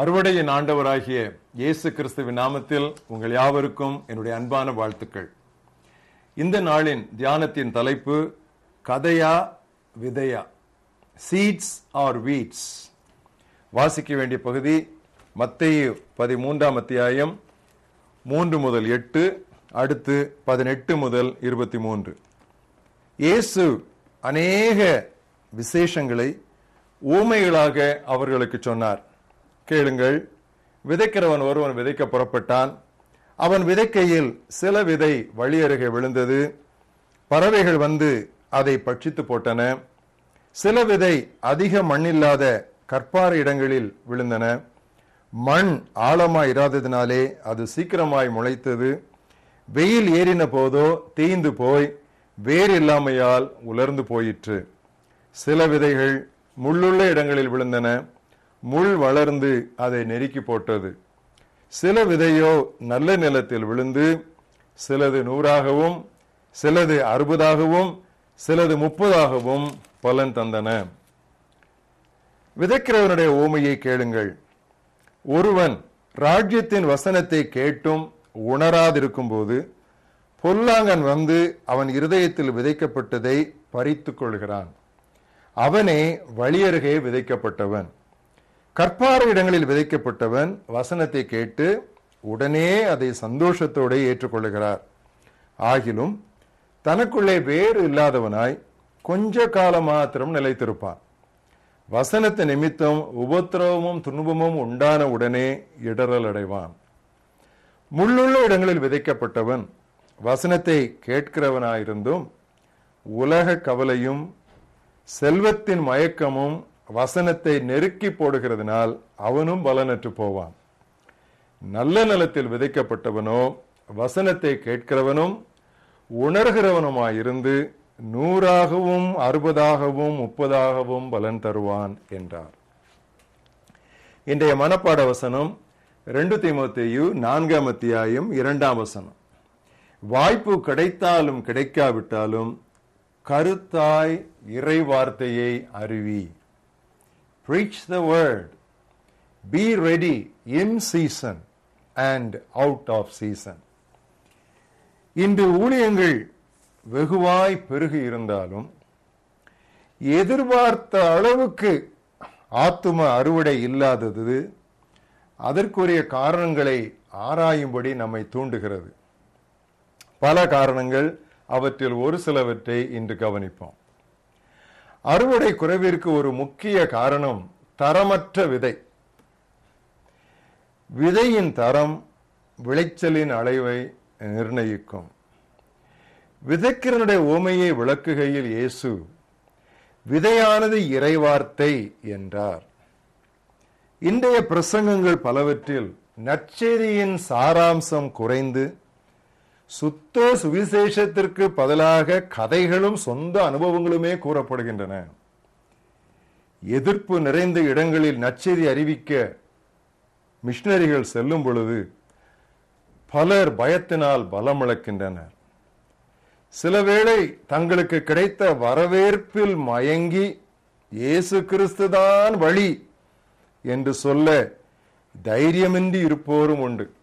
அறுவடையின் ஆண்டவராகிய இயேசு கிறிஸ்துவின் நாமத்தில் உங்கள் யாவருக்கும் என்னுடைய அன்பான வாழ்த்துக்கள். இந்த நாளின் தியானத்தின் தலைப்பு கதையா விதையா? சீட்ஸ் ஆர் வீட்ஸ் வாசிக்க வேண்டிய பகுதி மத்தேயு பதிமூன்றாம் அத்தியாயம் மூன்று முதல் எட்டு அடுத்து பதினெட்டு முதல் இருபத்தி மூன்று இயேசு அநேக விசேஷங்களை ஊமைகளாக அவர்களுக்கு சொன்னார். கேளுங்கள். விதைக்கிறவன் ஒருவன் விதைக்க புறப்பட்டான். அவன் விதைக்கையில் சில விதை வழி அருகே விழுந்தது. பறவைகள் வந்து அதை பட்சித்து போட்டன. சில விதை அதிக மண்ணில்லாத கற்பார இடங்களில் விழுந்தன. மண் ஆழமாய் இராததினாலே அது சீக்கிரமாய் முளைத்தது. வெயில் ஏறின போதோ தீந்து போய் வேர் இல்லாமையால் உலர்ந்து போயிற்று. சில விதைகள் முள்ளுள்ள இடங்களில் விழுந்தன. முள் வளர்ந்து அதை நெருக்கி போட்டது. சில விதையோ நல்ல நிலத்தில் விழுந்து சிலது நூறாகவும் சிலது அறுபதாகவும் சிலது முப்பதாகவும் பலன் தந்தன. விதைக்கிறவனுடைய ஓமையை கேளுங்கள். ஒருவன் ராஜ்யத்தின் வசனத்தை கேட்டும் உணராதிருக்கும் போது பொல்லாங்கன் வந்து அவன் இருதயத்தில் விதைக்கப்பட்டதை பறித்து கொள்கிறான். அவனே வழியருகே விதைக்கப்பட்டவன். கற்பார இடங்களில் விதைக்கப்பட்டவன் வசனத்தை கேட்டு உடனே அதை சந்தோஷத்தோடு ஏற்றுக்கொள்ளுகிறார். ஆகிலும் தனக்குள்ளே வேறு இல்லாதவனாய் கொஞ்ச காலம் மாத்திரம் நிலைத்திருப்பான். வசனத்து நிமித்தம் உபத்திரவமும் துன்பமும் உண்டான உடனே இடரல் அடைவான். முள்ளுள்ள இடங்களில் விதைக்கப்பட்டவன் வசனத்தை கேட்கிறவனாயிருந்தும் உலக கவலையும் செல்வத்தின் மயக்கமும் வசனத்தை நெருக்கி போடுகிறதுனால் அவனும் பலனற்று போவான். நல்ல நிலத்தில் விதைக்கப்பட்டவனோ வசனத்தை கேட்கிறவனும் உணர்கிறவனுமாயிருந்து நூறாகவும் அறுபதாகவும் முப்பதாகவும் பலன் தருவான் என்றார். இன்றைய மனப்பாட வசனம் ரெண்டு தீமோத்தேயு நான்காம் அத்தியாயம் இரண்டாம் வசனம். வாய்ப்பு கிடைத்தாலும் கிடைக்காவிட்டாலும் கருத்தாய் இறை வார்த்தையை அறிவி preach the word. Be ready in season and out of season. இன்று ஊழியங்கள் வெகுவாய் பெருகி இருந்தாலும் எதிர்பார்த்த அளவுக்கு ஆத்தும அறுவடை இல்லாதது அதற்குரிய காரணங்களை ஆராயும்படி நம்மை தூண்டுகிறது. பல காரணங்கள் அவற்றில் ஒரு சிலவற்றை இன்று கவனிப்போம். அறுவடை குறைவிற்கு ஒரு முக்கிய காரணம் தரமற்ற விதை. விதையின் தரம் விளைச்சலின் அளவை நிர்ணயிக்கும். விதைக்கிறனுடைய ஓமையை விளக்குகையில் இயேசு விதையானது இறைவார்த்தை என்றார். இன்றைய பிரசங்கங்கள் பலவற்றில் நற்செய்தியின் சாராம்சம் குறைந்து சுத்த சுவிசேஷத்திற்கு பதிலாக கதைகளும் சொந்த அனுபவங்களுமே கூறப்படுகின்றன. எதிர்ப்பு நிறைந்த இடங்களில் நச்செதி அறிவிக்க மிஷினரிகள் செல்லும் பொழுது பலர் பயத்தினால் பலம் இழக்கின்றனர் தங்களுக்கு கிடைத்த வரவேற்பில் மயங்கி இயேசு கிறிஸ்துதான் வழி என்று சொல்ல தைரியமின்றி இருப்போரும் உண்டு.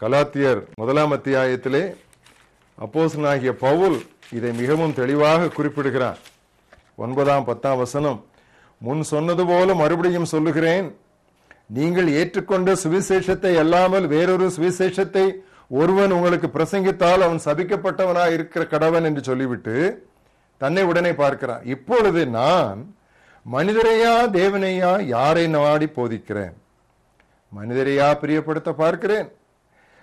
கலாத்தியர் முதலாம் அத்தியாயத்திலே அப்போசனாகிய பவுல் இதை மிகவும் தெளிவாக குறிப்பிடுகிறார். ஒன்பதாம் பத்தாம் வசனம் முன் சொன்னது போல மறுபடியும் சொல்லுகிறேன் நீங்கள் ஏற்றுக்கொண்ட சுவிசேஷத்தை அல்லாமல் வேறொரு சுவிசேஷத்தை ஒருவன் உங்களுக்கு பிரசங்கித்தால் அவன் சபிக்கப்பட்டவனாக இருக்கிற கடவன் என்று சொல்லிவிட்டு தன்னை உடனே பார்க்கிறான் இப்பொழுது நான் மனிதரையா தேவனையா யாரை நாடி போதிக்கிறேன்? மனிதரையா பிரியப்படுத்த பார்க்கிறேன்?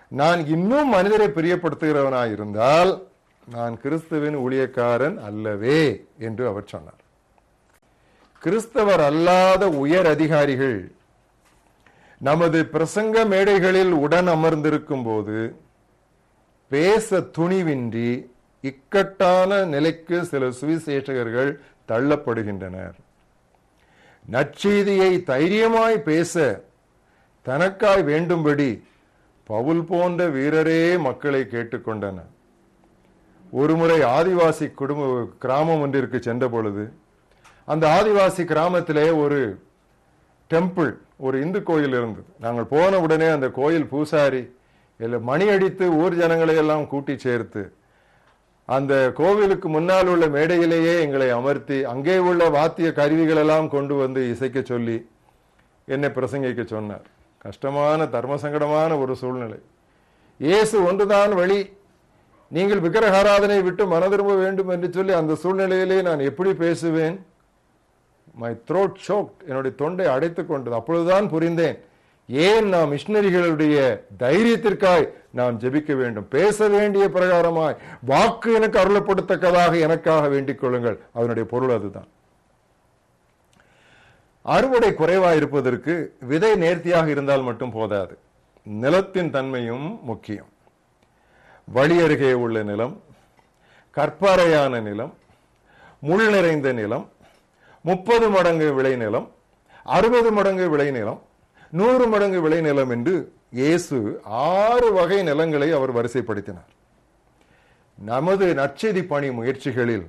நான் இன்னும் மனிதரை பிரியப்படுத்துகிறவனாய் இருந்தால் நான் கிறிஸ்துவின் ஊழியக்காரன் அல்லவே என்று அவர் சொன்னார். கிறிஸ்தவர் அல்லாத உயர் அதிகாரிகள் நமது பிரசங்க மேடைகளில் உடன் அமர்ந்திருக்கும் போது பேச துணிவின்றி இக்கட்டான நிலைக்கு சில சுவிசேஷகர்கள் தள்ளப்படுகின்றனர். நற்செய்தியை தைரியமாய் பேச தனக்காய் வேண்டும்படி பவுல் போன்ற வீரரே மக்களை கேட்டுக்கொண்டனர் ஒருமுறை ஆதிவாசி குடும்ப கிராமம் ஒன்றிற்கு சென்ற பொழுது அந்த ஆதிவாசி கிராமத்திலே ஒரு டெம்பிள் ஒரு இந்து கோயில் இருந்தது. நாங்கள் போன உடனே அந்த கோயில் பூசாரி இல்லை மணி அடித்து ஊர் ஜனங்களை எல்லாம் கூட்டி சேர்த்து அந்த கோவிலுக்கு முன்னால் உள்ள மேடையிலேயே எங்களை அமர்த்தி அங்கே உள்ள வாத்திய கருவிகளெல்லாம் கொண்டு வந்து இசைக்க சொல்லி என்னை பிரசங்கிக்க சொன்னார். கஷ்டமான தர்ம சங்கடமான ஒரு சூழ்நிலை. இயேசு ஒன்றுதான் வழி. நீங்கள் விக்கிரகாராதனை விட்டு மனதிரும்ப வேண்டும் என்று சொல்லி அந்த சூழ்நிலையிலே நான் எப்படி பேசுவேன்? மை த்ரோட் ஷோக்ட் என்னுடைய தொண்டை அடைத்து கொண்டது. அப்பொழுதுதான் புரிந்தேன். ஏன் நாம் மிஷினரிகளுடைய தைரியத்திற்காய் நாம் ஜெபிக்க வேண்டும்? பேச வேண்டிய பிரகாரமாய் வாக்கு எனக்கு அருளப்படுத்தக்கதாக எனக்காக வேண்டிக் கொள்ளுங்கள். அதனுடைய பொருள் அதுதான். அறுவடை குறைவா இருப்பதற்கு விதை நேர்த்தியாக இருந்தால் மட்டும் போதாது. நிலத்தின் தன்மையும் முக்கியம். வழி அருகே உள்ள நிலம் கற்பாறையான நிலம் முள் நிறைந்த நிலம் முப்பது மடங்கு விளைநிலம் அறுபது மடங்கு விளைநிலம் நூறு மடங்கு விளைநிலம் என்று இயேசு ஆறு வகை நிலங்களை அவர் வரிசைப்படுத்தினார். நமது நற்செய்தி பணி முயற்சிகளில்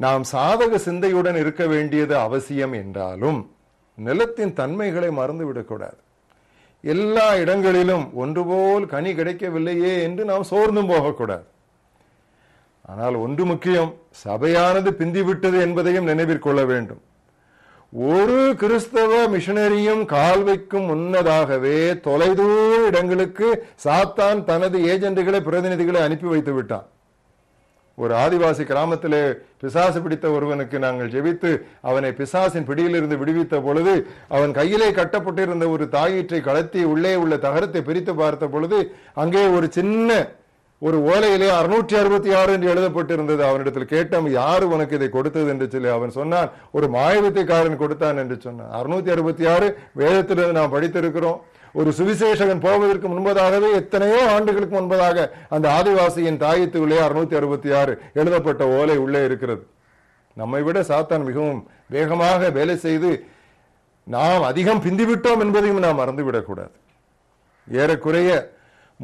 நாம் சாதக சிந்தையுடன் இருக்க வேண்டியது அவசியம் என்றாலும் நிலத்தின் தன்மைகளை மறந்துவிடக்கூடாது எல்லா இடங்களிலும் ஒன்றுபோல் கனி கிடைக்கவில்லையே என்று நாம் சோர்ந்தும் போகக்கூடாது ஆனால் ஒன்று முக்கியம் சபையானது பிந்திவிட்டது என்பதையும் நினைவிற்கொள்ள வேண்டும். ஒரு கிறிஸ்தவ மிஷனரியும் கால் வைக்கும் முன்னதாகவே தொலைதூர இடங்களுக்கு சாத்தான் தனது ஏஜென்ட்டுகளை பிரதிநிதிகளை அனுப்பி வைத்து விட்டான் ஒரு ஆதிவாசி கிராமத்திலே பிசாசு பிடித்த ஒருவனுக்கு நாங்கள் ஜெபித்து அவனை பிசாசின் பிடியிலிருந்து விடுவித்த பொழுது அவன் கையிலே கட்டப்பட்டிருந்த ஒரு தாயிற்றை கலத்தி உள்ளே உள்ள தகரத்தை பிரித்து பார்த்த பொழுது அங்கே ஒரு சின்ன ஒரு ஓலையிலே அறுநூற்றி அறுபத்தி ஆறு என்று எழுதப்பட்டிருந்தது. அவனிடத்தில் கேட்டோம் யாரு உனக்கு இதை கொடுத்தது? என்று சொல்லி அவன் சொன்னான். ஒரு மாயவித்தைக்காரன் கொடுத்தான் என்று சொன்னான். அறுநூத்தி அறுபத்தி ஆறு வேதத்திலிருந்து நாம் படித்திருக்கிறோம். ஒரு சுவிசேஷகன் போவதற்கு முன்பதாகவே எத்தனையோ ஆண்டுகளுக்கு முன்பதாக அந்த ஆதிவாசியின் தாயத்துக்குள்ளே அறுநூத்தி அறுபத்தி ஆறு எழுதப்பட்ட ஓலை உள்ளே இருக்கிறது. நம்மை விட சாத்தான் மிகவும் வேகமாக வேலை செய்து நாம் அதிகம் பிந்திவிட்டோம் என்பதையும் நாம் மறந்துவிடக்கூடாது. ஏறக்குறைய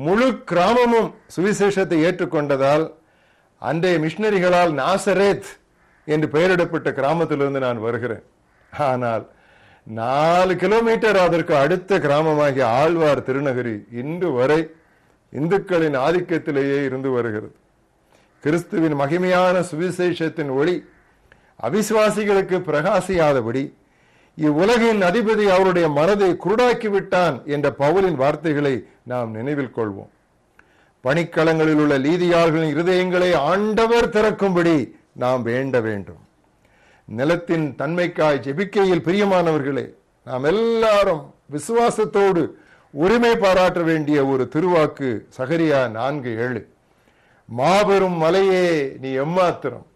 முழு கிராமமும் சுவிசேஷத்தை ஏற்றுக்கொண்டதால் அன்றைய மிஷினரிகளால் நாசரேத் என்று பெயரிடப்பட்ட கிராமத்திலிருந்து நான் வருகிறேன். ஆனால் நாலு கிலோமீட்டர் அதற்கு அடுத்த கிராமமாகிய ஆழ்வார் திருநகரி இன்று வரை இந்துக்களின் ஆதிக்கத்திலேயே இருந்து வருகிறது. கிறிஸ்துவின் மகிமையான சுவிசேஷத்தின் ஒளி அவிசுவாசிகளுக்கு பிரகாசியாதபடி இவ்வுலகின் அதிபதி அவருடைய மனதை குருடாக்கிவிட்டான் என்ற பவுலின் வார்த்தைகளை நாம் நினைவில் கொள்வோம். பணிக்களங்களில் உள்ள லீதியார்களின் இருதயங்களை ஆண்டவர் திறக்கும்படி நாம் வேண்ட வேண்டும். நிலத்தின் தன்மைக்காய் ஜெபிக்கையில் பிரியமானவர்களே நாம் எல்லாரும் விசுவாசத்தோடு உரிமை பாராட்ட வேண்டிய ஒரு திருவாக்கு சகரியா நான்கு ஏழு. மாபெரும் மலையே நீ எம்மாத்திரம்.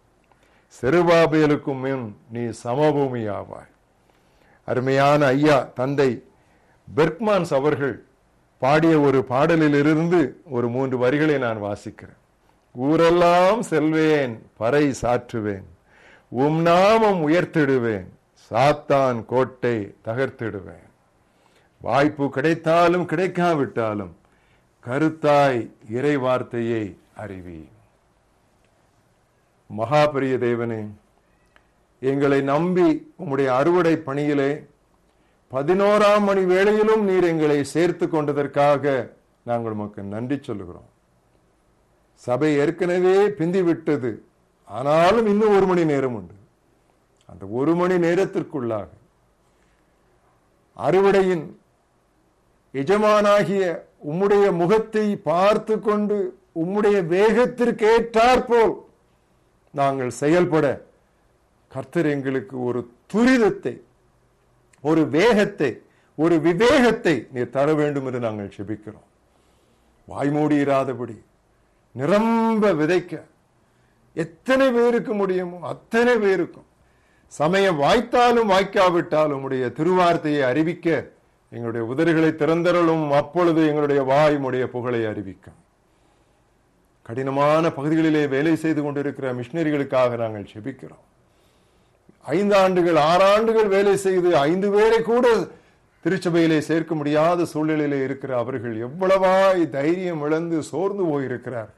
செருபாபேலுக்கும் மின் நீ சமபூமி ஆவாய் அருமையான ஐயா தந்தை பெர்க்மான்ஸ் அவர்கள் பாடிய ஒரு பாடலிலிருந்து ஒரு மூன்று வரிகளை நான் வாசிக்கிறேன். ஊரெல்லாம் செல்வேன் பறை சாற்றுவேன். உம் நாமம் உயர்த்திடுவேன். சாத்தான் கோட்டை தகர்த்திடுவேன். வாய்ப்பு கிடைத்தாலும் கிடைக்காவிட்டாலும் கருத்தாய் இறை வார்த்தையை அறிவி மகாபரிய தேவனே எங்களை நம்பி உம்முடைய அறுவடை பணியிலே பதினோராம் மணி வேளையிலும் நீர் எங்களை சேர்த்து கொண்டதற்காக நாங்கள் உமக்கு நன்றி சொல்லுகிறோம். சபை ஏற்கனவே பிந்திவிட்டது. ஆனாலும் இன்னும் ஒரு மணி நேரம் உண்டு. அந்த ஒரு மணி நேரத்திற்குள்ளாக அறுவடையின் எஜமானாகிய உம்முடைய முகத்தை பார்த்து கொண்டு உம்முடைய வேகத்திற்கு ஏற்றாற்போல் நாங்கள் செயல்பட கர்த்தர் எங்களுக்கு ஒரு துரிதத்தை ஒரு வேகத்தை ஒரு விவேகத்தை நீர் தர வேண்டும் என்று நாங்கள் செபிக்கிறோம். வாய்மூடி இராதபடி நிரம்ப விதைக்க எத்தனை பேருக்கு முடியுமோ அத்தனை பேருக்கும். சமயம் வாய்த்தாலும் வாய்க்காவிட்டாலும் உடைய திருவார்த்தையை அறிவிக்க எங்களுடைய உதடுகளை திறந்தரலும் அப்பொழுது எங்களுடைய வாய் உடைய புகழை அறிவிக்கும். கடினமான பகுதிகளிலே வேலை செய்து கொண்டிருக்கிற மிஷினரிகளுக்காக நாங்கள் செபிக்கிறோம். ஐந்து ஆண்டுகள் ஆறு ஆண்டுகள் வேலை செய்து ஐந்து பேரை கூட திருச்சபையிலே சேர்க்க முடியாத சூழ்நிலையிலே இருக்கிற அவர்கள் எவ்வளவாய் தைரியம் இழந்து சோர்ந்து போயிருக்கிறார்கள்.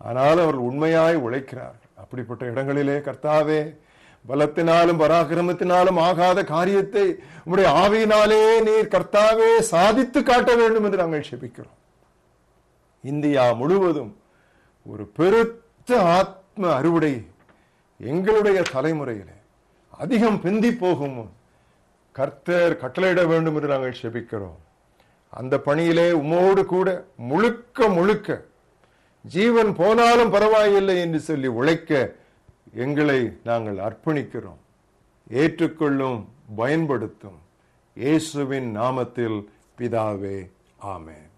ஆனால் அவர்கள் உண்மையாய் உழைக்கிறார்கள். அப்படிப்பட்ட இடங்களிலே கர்த்தாவே பலத்தினாலும் பராக்கிரமத்தினாலும் ஆகாத காரியத்தை உங்களுடைய ஆவியினாலே நீர் கர்த்தாவே சாதித்து காட்ட வேண்டும் என்று நாங்கள் செபிக்கிறோம் இந்தியா முழுவதும் ஒரு பெருத்த ஆத்ம அறுவடை எங்களுடைய தலைமுறையிலே அதிகம் பிந்தி போகும். கர்த்தர் கட்டளையிட வேண்டும் என்று நாங்கள் செபிக்கிறோம் அந்த பணியிலே உமோடு கூட முழுக்க முழுக்க ஜீவன் போனாலும் பரவாயில்லை என்று சொல்லி உழைக்க எங்களை நாங்கள் அர்ப்பணிக்கிறோம். ஏற்றுக்கொள்ளும் பயன்படுத்தும். இயேசுவின் நாமத்தில் பிதாவே ஆமேன்.